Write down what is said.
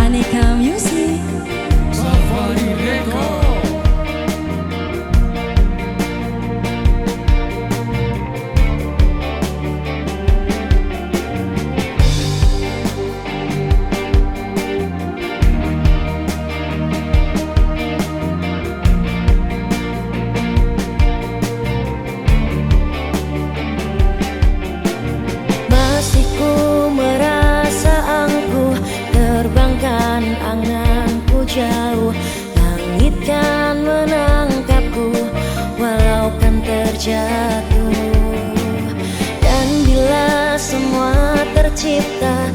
aneka music jauh. Langit kan menangkapku Walau kan terjatuh. Dan bila semua tercipta